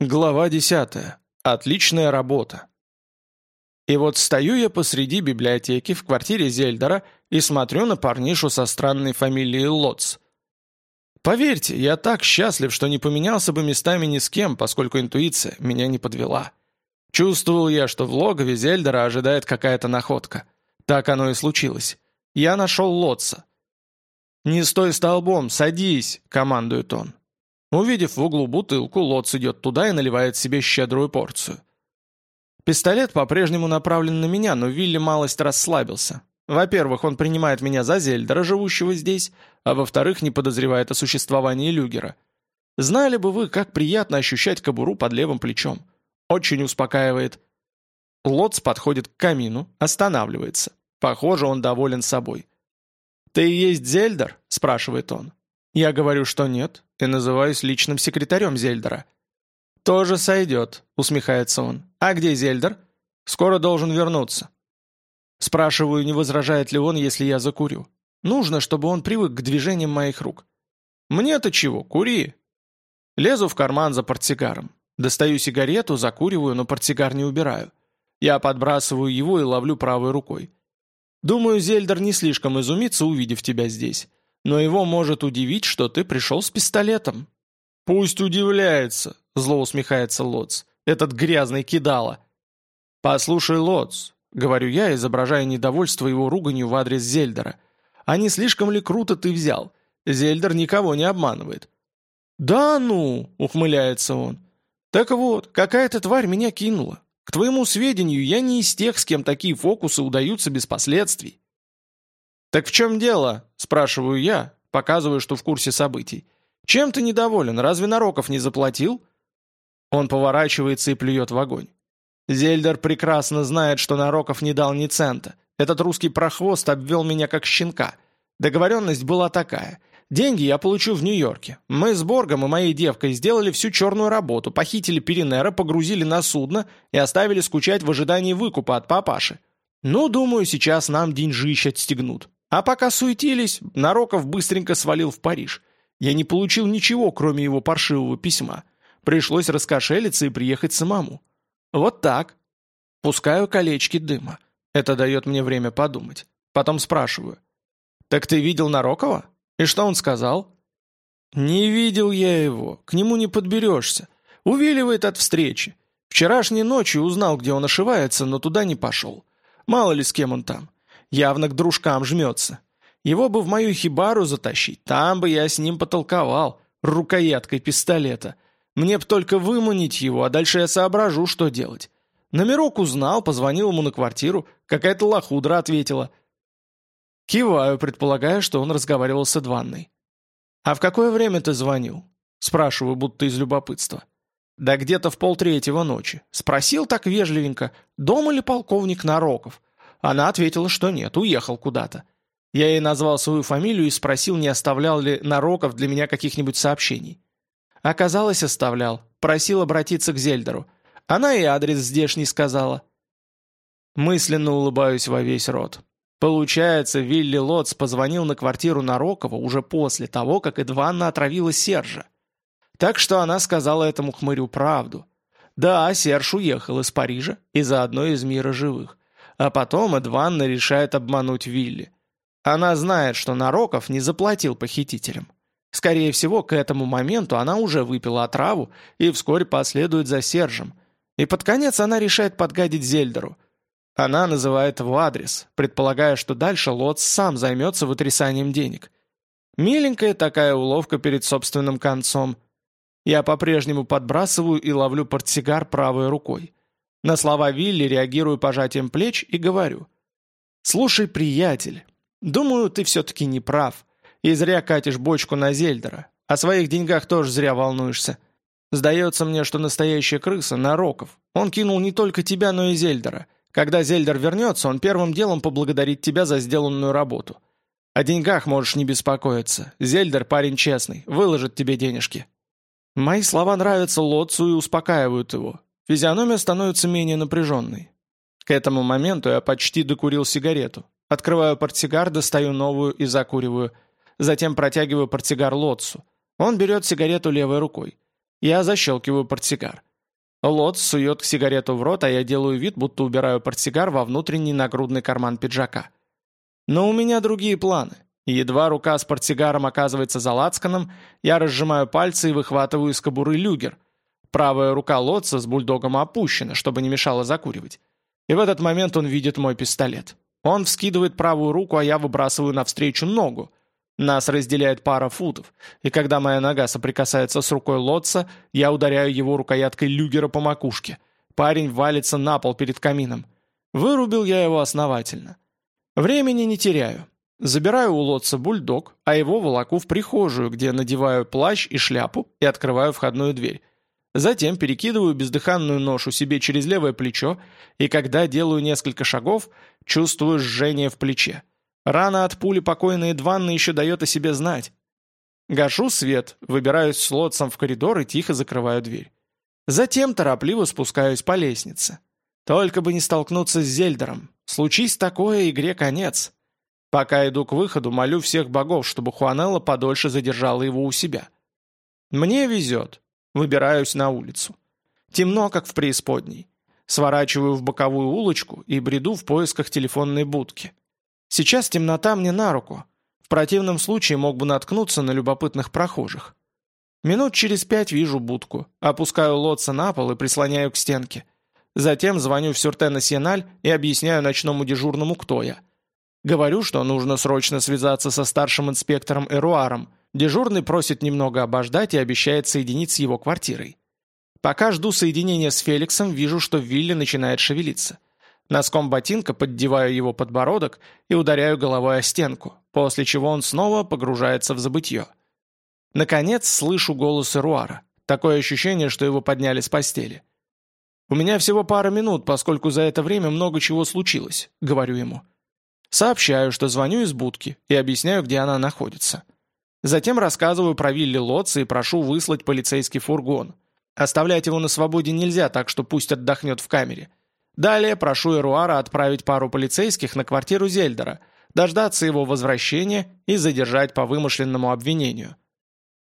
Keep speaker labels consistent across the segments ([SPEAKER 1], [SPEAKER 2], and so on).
[SPEAKER 1] Глава 10. Отличная работа. И вот стою я посреди библиотеки в квартире Зельдера и смотрю на парнишу со странной фамилией Лотс. Поверьте, я так счастлив, что не поменялся бы местами ни с кем, поскольку интуиция меня не подвела. Чувствовал я, что в логове Зельдера ожидает какая-то находка. Так оно и случилось. Я нашел Лотса. «Не стой столбом, садись!» — командует он. Увидев в углу бутылку, Лоц идет туда и наливает себе щедрую порцию. Пистолет по-прежнему направлен на меня, но Вилли малость расслабился. Во-первых, он принимает меня за Зельдера, живущего здесь, а во-вторых, не подозревает о существовании Люгера. Знали бы вы, как приятно ощущать кобуру под левым плечом. Очень успокаивает. Лоц подходит к камину, останавливается. Похоже, он доволен собой. «Ты и есть Зельдер?» – спрашивает он. Я говорю, что нет, и называюсь личным секретарем Зельдера. «Тоже сойдет», — усмехается он. «А где Зельдер?» «Скоро должен вернуться». Спрашиваю, не возражает ли он, если я закурю. Нужно, чтобы он привык к движениям моих рук. «Мне-то чего, кури!» Лезу в карман за портсигаром. Достаю сигарету, закуриваю, но портсигар не убираю. Я подбрасываю его и ловлю правой рукой. Думаю, Зельдер не слишком изумится, увидев тебя здесь но его может удивить, что ты пришел с пистолетом». «Пусть удивляется», — зло усмехается Лотц. «Этот грязный кидало. «Послушай, Лотц», — говорю я, изображая недовольство его руганью в адрес Зельдера. «А не слишком ли круто ты взял? Зельдер никого не обманывает». «Да ну!» — ухмыляется он. «Так вот, какая-то тварь меня кинула. К твоему сведению, я не из тех, с кем такие фокусы удаются без последствий». «Так в чем дело?» – спрашиваю я, показываю, что в курсе событий. «Чем ты недоволен? Разве Нароков не заплатил?» Он поворачивается и плюет в огонь. Зельдер прекрасно знает, что Нароков не дал ни цента. Этот русский прохвост обвел меня как щенка. Договоренность была такая. Деньги я получу в Нью-Йорке. Мы с Боргом и моей девкой сделали всю черную работу, похитили Перинера, погрузили на судно и оставили скучать в ожидании выкупа от папаши. Ну, думаю, сейчас нам деньжищ отстегнут. А пока суетились, Нароков быстренько свалил в Париж. Я не получил ничего, кроме его паршивого письма. Пришлось раскошелиться и приехать самому. Вот так. Пускаю колечки дыма. Это дает мне время подумать. Потом спрашиваю. «Так ты видел Нарокова? И что он сказал?» «Не видел я его. К нему не подберешься. Увиливает от встречи. Вчерашней ночью узнал, где он ошивается, но туда не пошел. Мало ли с кем он там явно к дружкам жмется. Его бы в мою хибару затащить, там бы я с ним потолковал, рукояткой пистолета. Мне б только выманить его, а дальше я соображу, что делать. Номерок узнал, позвонил ему на квартиру, какая-то лохудра ответила. Киваю, предполагая, что он разговаривал с Эдванной. «А в какое время ты звонил?» Спрашиваю, будто из любопытства. «Да где-то в полтретьего ночи. Спросил так вежливенько, дома ли полковник Нароков?» Она ответила, что нет, уехал куда-то. Я ей назвал свою фамилию и спросил, не оставлял ли Нароков для меня каких-нибудь сообщений. Оказалось, оставлял. Просил обратиться к Зельдеру. Она и адрес здешний сказала. Мысленно улыбаюсь во весь рот. Получается, Вилли Лотс позвонил на квартиру Нарокова уже после того, как Эдванна отравила Сержа. Так что она сказала этому хмырю правду. Да, Серж уехал из Парижа и заодно из мира живых а потом Эдванна решает обмануть Вилли. Она знает, что Нароков не заплатил похитителям. Скорее всего, к этому моменту она уже выпила отраву и вскоре последует за Сержем. И под конец она решает подгадить Зельдеру. Она называет его адрес, предполагая, что дальше Лотс сам займется вытрясанием денег. Миленькая такая уловка перед собственным концом. Я по-прежнему подбрасываю и ловлю портсигар правой рукой. На слова Вилли реагирую пожатием плеч и говорю. «Слушай, приятель, думаю, ты все-таки не прав. И зря катишь бочку на Зельдера. О своих деньгах тоже зря волнуешься. Сдается мне, что настоящая крыса — Нароков. Он кинул не только тебя, но и Зельдера. Когда Зельдер вернется, он первым делом поблагодарит тебя за сделанную работу. О деньгах можешь не беспокоиться. Зельдер парень честный, выложит тебе денежки». Мои слова нравятся Лотцу и успокаивают его. Физиономия становится менее напряженной. К этому моменту я почти докурил сигарету. Открываю портсигар, достаю новую и закуриваю. Затем протягиваю портсигар Лотсу. Он берет сигарету левой рукой. Я защелкиваю портсигар. Лотс сует к сигарету в рот, а я делаю вид, будто убираю портсигар во внутренний нагрудный карман пиджака. Но у меня другие планы. Едва рука с портсигаром оказывается за лацканом, я разжимаю пальцы и выхватываю из кобуры люгер. Правая рука Лодца с бульдогом опущена, чтобы не мешало закуривать. И в этот момент он видит мой пистолет. Он вскидывает правую руку, а я выбрасываю навстречу ногу. Нас разделяет пара футов, и когда моя нога соприкасается с рукой Лодца, я ударяю его рукояткой люгера по макушке. Парень валится на пол перед камином. Вырубил я его основательно. Времени не теряю. Забираю у Лодца бульдог, а его волоку в прихожую, где надеваю плащ и шляпу и открываю входную дверь. Затем перекидываю бездыханную ношу себе через левое плечо, и когда делаю несколько шагов, чувствую жжение в плече. Рана от пули покойной Эдванны еще дает о себе знать. Гашу свет, выбираюсь с лотцем в коридор и тихо закрываю дверь. Затем торопливо спускаюсь по лестнице. Только бы не столкнуться с Зельдером. Случись такое, игре конец. Пока иду к выходу, молю всех богов, чтобы Хуанелла подольше задержала его у себя. Мне везет. Выбираюсь на улицу. Темно, как в преисподней. Сворачиваю в боковую улочку и бреду в поисках телефонной будки. Сейчас темнота мне на руку. В противном случае мог бы наткнуться на любопытных прохожих. Минут через пять вижу будку, опускаю лотца на пол и прислоняю к стенке. Затем звоню в Сюрте-Националь и объясняю ночному дежурному, кто я. Говорю, что нужно срочно связаться со старшим инспектором Эруаром, Дежурный просит немного обождать и обещает соединить с его квартирой. Пока жду соединения с Феликсом, вижу, что Вилли начинает шевелиться. Носком ботинка поддеваю его подбородок и ударяю головой о стенку, после чего он снова погружается в забытье. Наконец слышу голос Эруара. Такое ощущение, что его подняли с постели. «У меня всего пара минут, поскольку за это время много чего случилось», — говорю ему. Сообщаю, что звоню из будки и объясняю, где она находится. Затем рассказываю про Вилли Лотца и прошу выслать полицейский фургон. Оставлять его на свободе нельзя, так что пусть отдохнет в камере. Далее прошу Эруара отправить пару полицейских на квартиру Зельдера, дождаться его возвращения и задержать по вымышленному обвинению.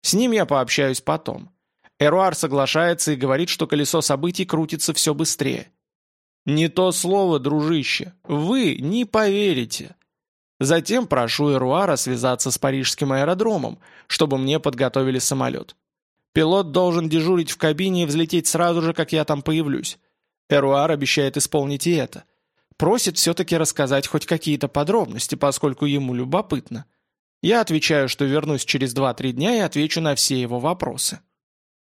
[SPEAKER 1] С ним я пообщаюсь потом. Эруар соглашается и говорит, что колесо событий крутится все быстрее. «Не то слово, дружище. Вы не поверите. Затем прошу Эруара связаться с парижским аэродромом, чтобы мне подготовили самолет. Пилот должен дежурить в кабине и взлететь сразу же, как я там появлюсь. Эруар обещает исполнить и это. Просит все-таки рассказать хоть какие-то подробности, поскольку ему любопытно. Я отвечаю, что вернусь через 2-3 дня и отвечу на все его вопросы.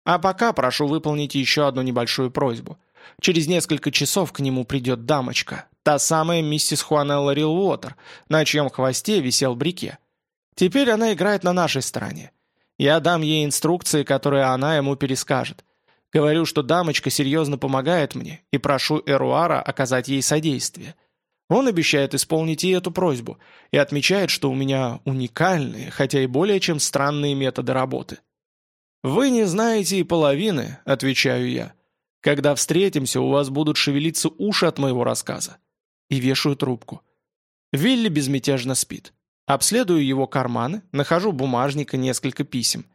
[SPEAKER 1] А пока прошу выполнить еще одну небольшую просьбу. Через несколько часов к нему придет дамочка, Та самая миссис Хуанелла Рилвотер, на чьем хвосте висел брике. Теперь она играет на нашей стороне. Я дам ей инструкции, которые она ему перескажет. Говорю, что дамочка серьезно помогает мне, и прошу Эруара оказать ей содействие. Он обещает исполнить и эту просьбу, и отмечает, что у меня уникальные, хотя и более чем странные методы работы. «Вы не знаете и половины», — отвечаю я. «Когда встретимся, у вас будут шевелиться уши от моего рассказа и вешаю трубку. Вилли безмятежно спит. Обследую его карманы, нахожу бумажника несколько писем.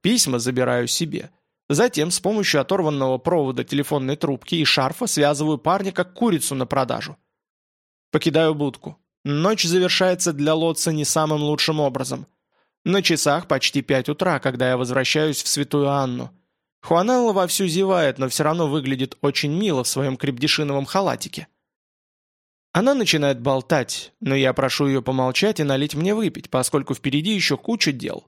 [SPEAKER 1] Письма забираю себе. Затем с помощью оторванного провода телефонной трубки и шарфа связываю парня как курицу на продажу. Покидаю будку. Ночь завершается для Лотца не самым лучшим образом. На часах почти пять утра, когда я возвращаюсь в Святую Анну. Хуанелла вовсю зевает, но все равно выглядит очень мило в своем крепдешиновом халатике. Она начинает болтать, но я прошу ее помолчать и налить мне выпить, поскольку впереди еще куча дел.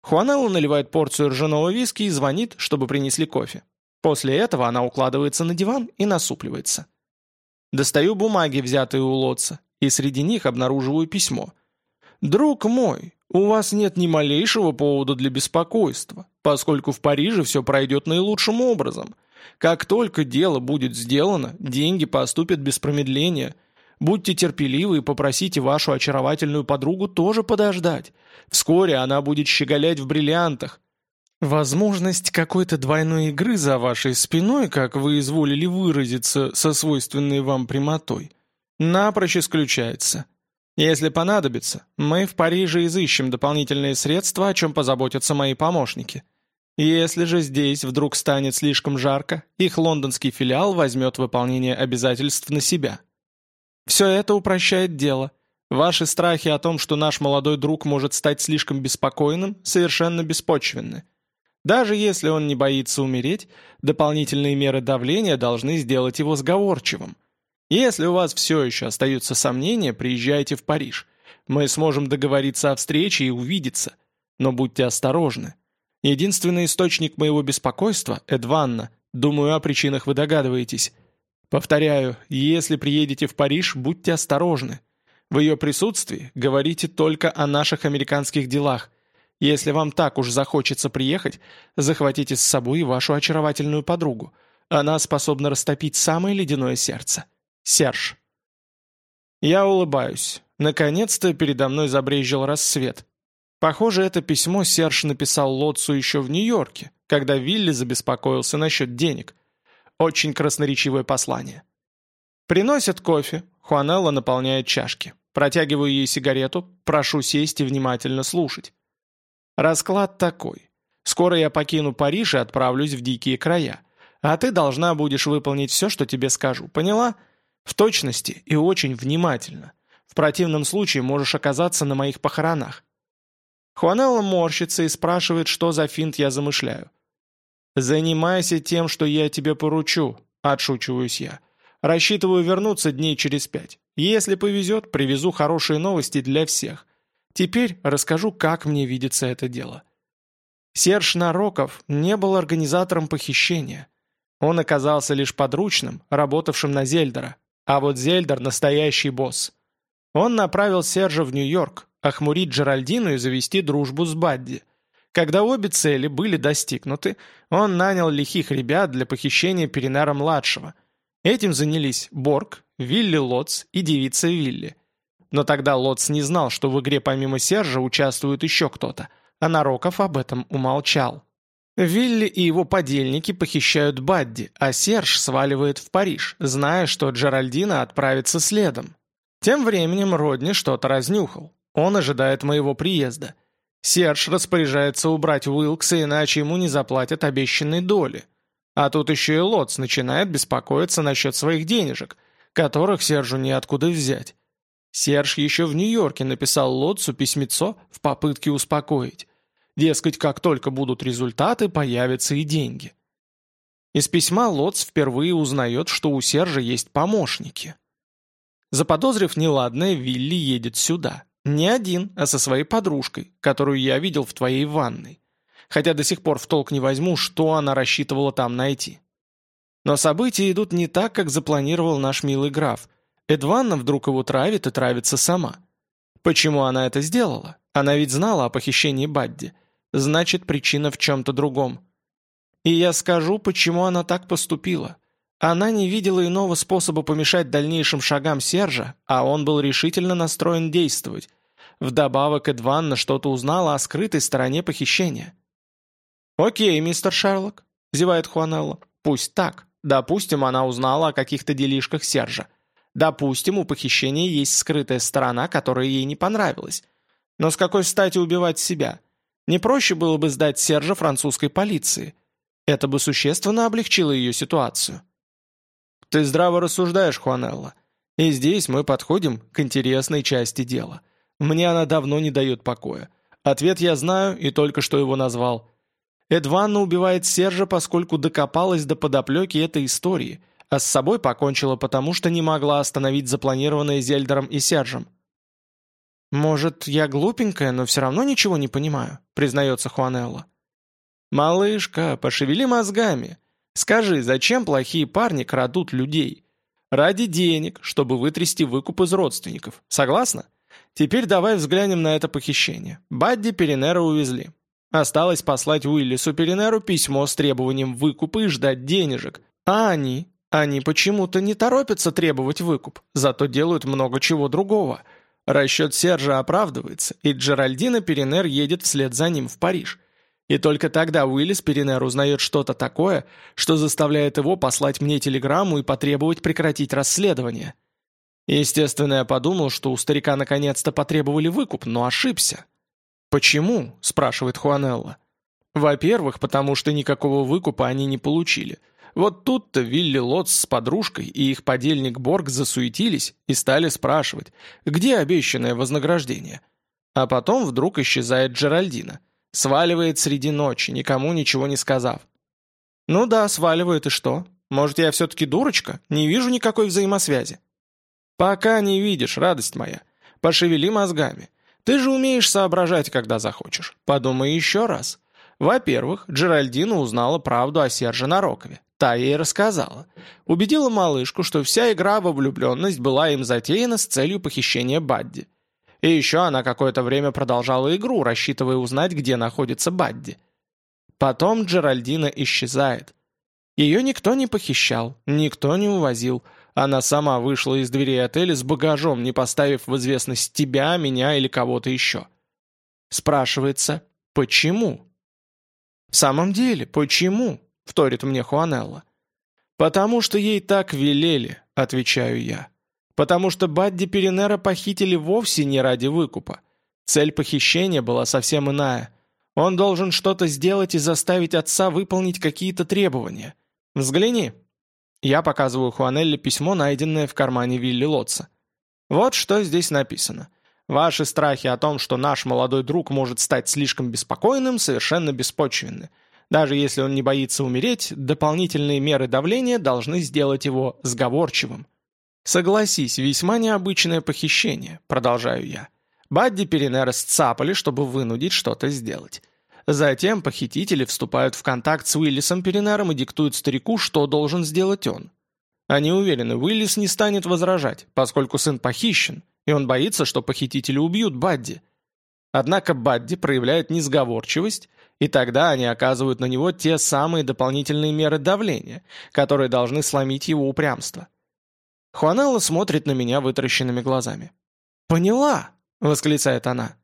[SPEAKER 1] Хуанелла наливает порцию ржаного виски и звонит, чтобы принесли кофе. После этого она укладывается на диван и насупливается. Достаю бумаги, взятые у Лотца, и среди них обнаруживаю письмо. «Друг мой, у вас нет ни малейшего повода для беспокойства, поскольку в Париже все пройдет наилучшим образом. Как только дело будет сделано, деньги поступят без промедления. Будьте терпеливы и попросите вашу очаровательную подругу тоже подождать. Вскоре она будет щеголять в бриллиантах. Возможность какой-то двойной игры за вашей спиной, как вы изволили выразиться, со свойственной вам прямотой, напрочь исключается. Если понадобится, мы в Париже изыщем дополнительные средства, о чем позаботятся мои помощники. Если же здесь вдруг станет слишком жарко, их лондонский филиал возьмет выполнение обязательств на себя. Все это упрощает дело. Ваши страхи о том, что наш молодой друг может стать слишком беспокойным, совершенно беспочвенны. Даже если он не боится умереть, дополнительные меры давления должны сделать его сговорчивым. Если у вас все еще остаются сомнения, приезжайте в Париж. Мы сможем договориться о встрече и увидеться. Но будьте осторожны. Единственный источник моего беспокойства — Эдванна. Думаю, о причинах вы догадываетесь. Повторяю, если приедете в Париж, будьте осторожны. В ее присутствии говорите только о наших американских делах. Если вам так уж захочется приехать, захватите с собой вашу очаровательную подругу. Она способна растопить самое ледяное сердце. Серж. Я улыбаюсь. Наконец-то передо мной забрезжил рассвет. Похоже, это письмо Серж написал Лотцу еще в Нью-Йорке, когда Вилли забеспокоился насчет денег. Очень красноречивое послание. Приносят кофе. Хуанелла наполняет чашки. Протягиваю ей сигарету, прошу сесть и внимательно слушать. Расклад такой. Скоро я покину Париж и отправлюсь в дикие края. А ты должна будешь выполнить все, что тебе скажу, поняла? В точности и очень внимательно. В противном случае можешь оказаться на моих похоронах. Хуанелла морщится и спрашивает, что за финт я замышляю. «Занимайся тем, что я тебе поручу», — отшучиваюсь я. «Рассчитываю вернуться дней через пять. Если повезет, привезу хорошие новости для всех. Теперь расскажу, как мне видится это дело». Серж Нароков не был организатором похищения. Он оказался лишь подручным, работавшим на Зельдера. А вот Зельдер – настоящий босс. Он направил Сержа в Нью-Йорк, охмурить Джеральдину и завести дружбу с Бадди. Когда обе цели были достигнуты, он нанял лихих ребят для похищения Перинара-младшего. Этим занялись Борг, Вилли Лотц и девица Вилли. Но тогда Лотц не знал, что в игре помимо Сержа участвует еще кто-то, а Нароков об этом умолчал. Вилли и его подельники похищают Бадди, а Серж сваливает в Париж, зная, что Джеральдина отправится следом. Тем временем Родни что-то разнюхал. Он ожидает моего приезда. Серж распоряжается убрать Уилкса, иначе ему не заплатят обещанной доли. А тут еще и Лотс начинает беспокоиться насчет своих денежек, которых Сержу неоткуда взять. Серж еще в Нью-Йорке написал Лотсу письмецо в попытке успокоить. Дескать, как только будут результаты, появятся и деньги. Из письма Лотс впервые узнает, что у Сержа есть помощники. Заподозрив неладное, Вилли едет сюда. Не один, а со своей подружкой, которую я видел в твоей ванной. Хотя до сих пор в толк не возьму, что она рассчитывала там найти. Но события идут не так, как запланировал наш милый граф. Эдванна вдруг его травит и травится сама. Почему она это сделала? Она ведь знала о похищении Бадди. Значит, причина в чем-то другом. И я скажу, почему она так поступила. Она не видела иного способа помешать дальнейшим шагам Сержа, а он был решительно настроен действовать. Вдобавок Эдванна что-то узнала о скрытой стороне похищения. «Окей, мистер Шерлок», — зевает Хуанелла, — «пусть так. Допустим, она узнала о каких-то делишках Сержа. Допустим, у похищения есть скрытая сторона, которая ей не понравилась. Но с какой стати убивать себя? Не проще было бы сдать Сержа французской полиции. Это бы существенно облегчило ее ситуацию». Ты здраво рассуждаешь, Хуанелла. И здесь мы подходим к интересной части дела. Мне она давно не дает покоя. Ответ я знаю и только что его назвал. Эдванна убивает Сержа, поскольку докопалась до подоплеки этой истории, а с собой покончила потому, что не могла остановить запланированное Зельдером и Сержем. «Может, я глупенькая, но все равно ничего не понимаю», — признается Хуанелла. «Малышка, пошевели мозгами. Скажи, зачем плохие парни крадут людей? Ради денег, чтобы вытрясти выкуп из родственников. Согласна? Теперь давай взглянем на это похищение. Бадди Перенера увезли. Осталось послать Уиллису Перенеру письмо с требованием выкупа и ждать денежек. А они? Они почему-то не торопятся требовать выкуп, зато делают много чего другого. Расчет Сержа оправдывается, и Джеральдина Перенер едет вслед за ним в Париж. И только тогда Уиллис Перенер узнает что-то такое, что заставляет его послать мне телеграмму и потребовать прекратить расследование. Естественно, я подумал, что у старика наконец-то потребовали выкуп, но ошибся. «Почему?» – спрашивает Хуанелла. «Во-первых, потому что никакого выкупа они не получили. Вот тут-то Вилли Лотс с подружкой и их подельник Борг засуетились и стали спрашивать, где обещанное вознаграждение. А потом вдруг исчезает Джеральдина – Сваливает среди ночи, никому ничего не сказав. Ну да, сваливает и что? Может, я все-таки дурочка? Не вижу никакой взаимосвязи. Пока не видишь, радость моя. Пошевели мозгами. Ты же умеешь соображать, когда захочешь. Подумай еще раз. Во-первых, Джеральдина узнала правду о Серже Нарокове. Та ей рассказала. Убедила малышку, что вся игра во влюбленность была им затеяна с целью похищения Бадди. И еще она какое-то время продолжала игру, рассчитывая узнать, где находится Бадди. Потом Джеральдина исчезает. Ее никто не похищал, никто не увозил. Она сама вышла из дверей отеля с багажом, не поставив в известность тебя, меня или кого-то еще. Спрашивается, почему? «В самом деле, почему?» — вторит мне Хуанелла. «Потому что ей так велели», — отвечаю я. Потому что Бадди Перенера похитили вовсе не ради выкупа. Цель похищения была совсем иная. Он должен что-то сделать и заставить отца выполнить какие-то требования. Взгляни. Я показываю Хуанелле письмо, найденное в кармане Вилли Лотца. Вот что здесь написано. Ваши страхи о том, что наш молодой друг может стать слишком беспокойным, совершенно беспочвенны. Даже если он не боится умереть, дополнительные меры давления должны сделать его сговорчивым. Согласись, весьма необычное похищение, продолжаю я. Бадди Перенера сцапали, чтобы вынудить что-то сделать. Затем похитители вступают в контакт с Уиллисом Перенером и диктуют старику, что должен сделать он. Они уверены, Уиллис не станет возражать, поскольку сын похищен, и он боится, что похитители убьют Бадди. Однако Бадди проявляет несговорчивость, и тогда они оказывают на него те самые дополнительные меры давления, которые должны сломить его упрямство. Хуанелла смотрит на меня вытаращенными глазами. «Поняла!» — восклицает она.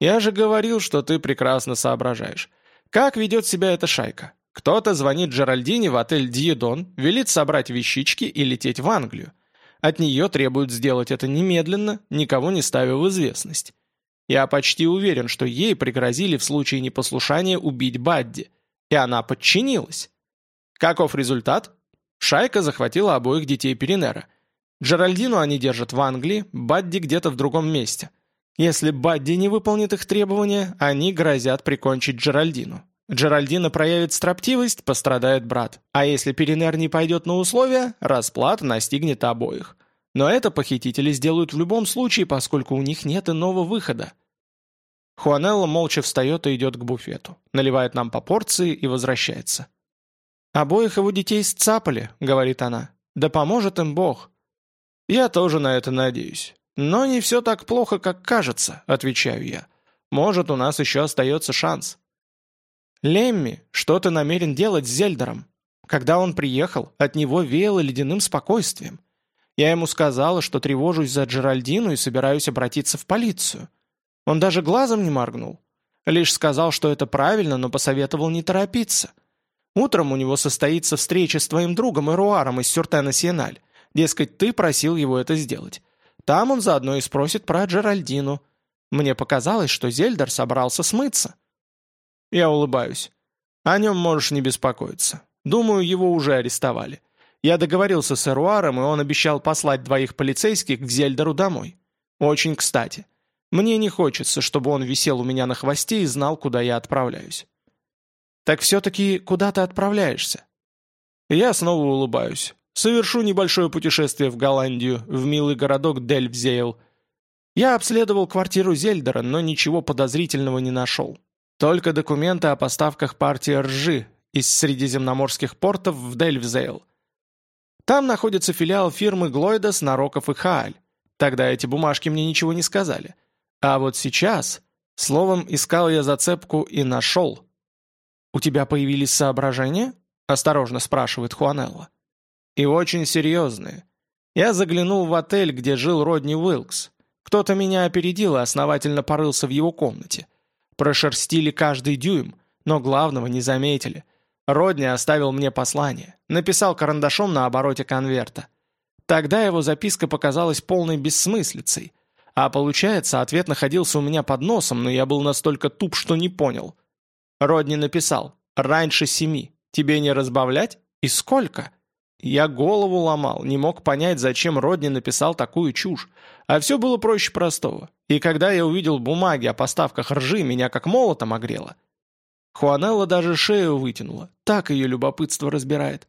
[SPEAKER 1] «Я же говорил, что ты прекрасно соображаешь. Как ведет себя эта шайка? Кто-то звонит Джеральдине в отель «Диедон», велит собрать вещички и лететь в Англию. От нее требуют сделать это немедленно, никого не ставя в известность. Я почти уверен, что ей пригрозили в случае непослушания убить Бадди. И она подчинилась. Каков результат? Шайка захватила обоих детей Перенера. Джеральдину они держат в Англии, Бадди где-то в другом месте. Если Бадди не выполнит их требования, они грозят прикончить Джеральдину. Джеральдина проявит строптивость, пострадает брат. А если Перенер не пойдет на условия, расплата настигнет обоих. Но это похитители сделают в любом случае, поскольку у них нет иного выхода. Хуанелла молча встает и идет к буфету, наливает нам по порции и возвращается. «Обоих его детей сцапали», — говорит она. «Да поможет им Бог. «Я тоже на это надеюсь. Но не все так плохо, как кажется», — отвечаю я. «Может, у нас еще остается шанс». «Лемми, что ты намерен делать с Зельдером?» Когда он приехал, от него веяло ледяным спокойствием. Я ему сказала, что тревожусь за Джеральдину и собираюсь обратиться в полицию. Он даже глазом не моргнул. Лишь сказал, что это правильно, но посоветовал не торопиться. Утром у него состоится встреча с твоим другом Эруаром из Сюртена Сиеналь. Дескать, ты просил его это сделать. Там он заодно и спросит про Джеральдину. Мне показалось, что Зельдар собрался смыться. Я улыбаюсь. О нем можешь не беспокоиться. Думаю, его уже арестовали. Я договорился с Эруаром, и он обещал послать двоих полицейских к Зельдеру домой. Очень кстати. Мне не хочется, чтобы он висел у меня на хвосте и знал, куда я отправляюсь. Так все-таки куда ты отправляешься? Я снова улыбаюсь. Совершу небольшое путешествие в Голландию, в милый городок Дельвзейл. Я обследовал квартиру Зельдера, но ничего подозрительного не нашел. Только документы о поставках партии ржи из средиземноморских портов в Дельвзейл. Там находится филиал фирмы Глойдас, Нароков и Хааль. Тогда эти бумажки мне ничего не сказали. А вот сейчас... Словом, искал я зацепку и нашел. «У тебя появились соображения?» – осторожно спрашивает Хуанелла. И очень серьезные. Я заглянул в отель, где жил Родни Уилкс. Кто-то меня опередил и основательно порылся в его комнате. Прошерстили каждый дюйм, но главного не заметили. Родни оставил мне послание. Написал карандашом на обороте конверта. Тогда его записка показалась полной бессмыслицей. А получается, ответ находился у меня под носом, но я был настолько туп, что не понял. Родни написал «Раньше семи. Тебе не разбавлять? И сколько?» Я голову ломал, не мог понять, зачем Родни написал такую чушь. А все было проще простого. И когда я увидел бумаги о поставках ржи, меня как молотом огрело. Хуанелла даже шею вытянула. Так ее любопытство разбирает.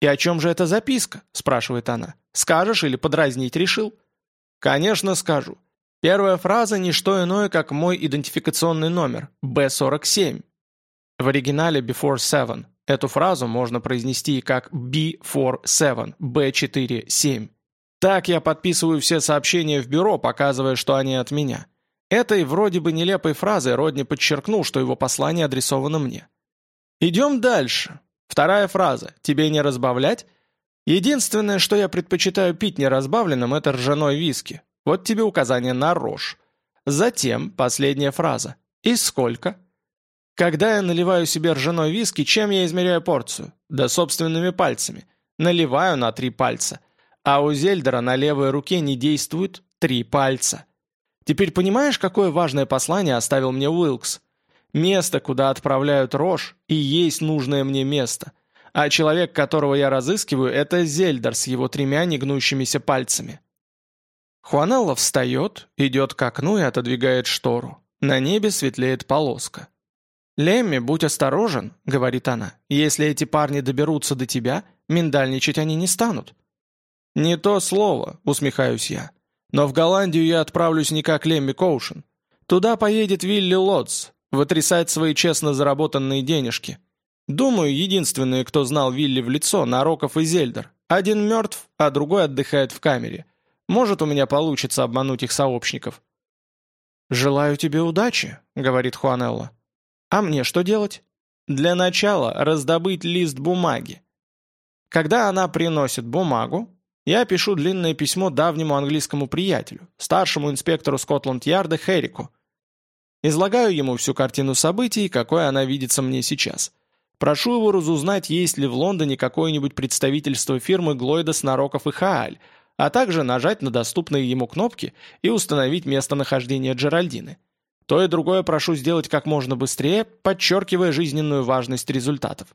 [SPEAKER 1] «И о чем же эта записка?» – спрашивает она. «Скажешь или подразнить решил?» «Конечно, скажу. Первая фраза – не что иное, как мой идентификационный номер – B47. В оригинале Before Seven. Эту фразу можно произнести как B47, B47. Так я подписываю все сообщения в бюро, показывая, что они от меня. Этой вроде бы нелепой фразой Родни подчеркнул, что его послание адресовано мне. Идем дальше. Вторая фраза. Тебе не разбавлять? Единственное, что я предпочитаю пить неразбавленным, это ржаной виски. Вот тебе указание на рожь. Затем последняя фраза. И сколько? Когда я наливаю себе ржаной виски, чем я измеряю порцию? Да собственными пальцами. Наливаю на три пальца. А у Зельдера на левой руке не действует три пальца. Теперь понимаешь, какое важное послание оставил мне Уилкс? Место, куда отправляют рожь, и есть нужное мне место. А человек, которого я разыскиваю, это Зельдер с его тремя негнущимися пальцами. Хуанелла встает, идет к окну и отодвигает штору. На небе светлеет полоска. «Лемми, будь осторожен», — говорит она. «Если эти парни доберутся до тебя, миндальничать они не станут». «Не то слово», — усмехаюсь я. «Но в Голландию я отправлюсь не как Лемми Коушен. Туда поедет Вилли Лотс, вытрясать свои честно заработанные денежки. Думаю, единственные, кто знал Вилли в лицо, Нароков и Зельдер. Один мертв, а другой отдыхает в камере. Может, у меня получится обмануть их сообщников». «Желаю тебе удачи», — говорит Хуанелла. А мне что делать? Для начала раздобыть лист бумаги. Когда она приносит бумагу, я пишу длинное письмо давнему английскому приятелю, старшему инспектору Скотланд-Ярда Херрику, Излагаю ему всю картину событий, какой она видится мне сейчас. Прошу его разузнать, есть ли в Лондоне какое-нибудь представительство фирмы Глойда Снароков и Хааль, а также нажать на доступные ему кнопки и установить местонахождение Джеральдины. То и другое прошу сделать как можно быстрее, подчеркивая жизненную важность результатов.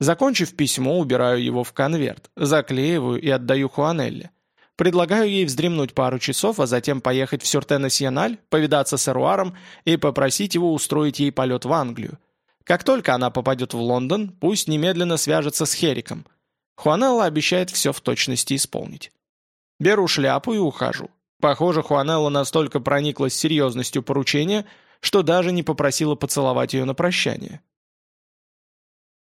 [SPEAKER 1] Закончив письмо, убираю его в конверт, заклеиваю и отдаю Хуанелле. Предлагаю ей вздремнуть пару часов, а затем поехать в Сюрте-Националь, повидаться с Эруаром и попросить его устроить ей полет в Англию. Как только она попадет в Лондон, пусть немедленно свяжется с Хериком. Хуанелла обещает все в точности исполнить. Беру шляпу и ухожу. Похоже, Хуанелла настолько прониклась серьезностью поручения, что даже не попросила поцеловать ее на прощание.